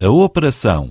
a operação.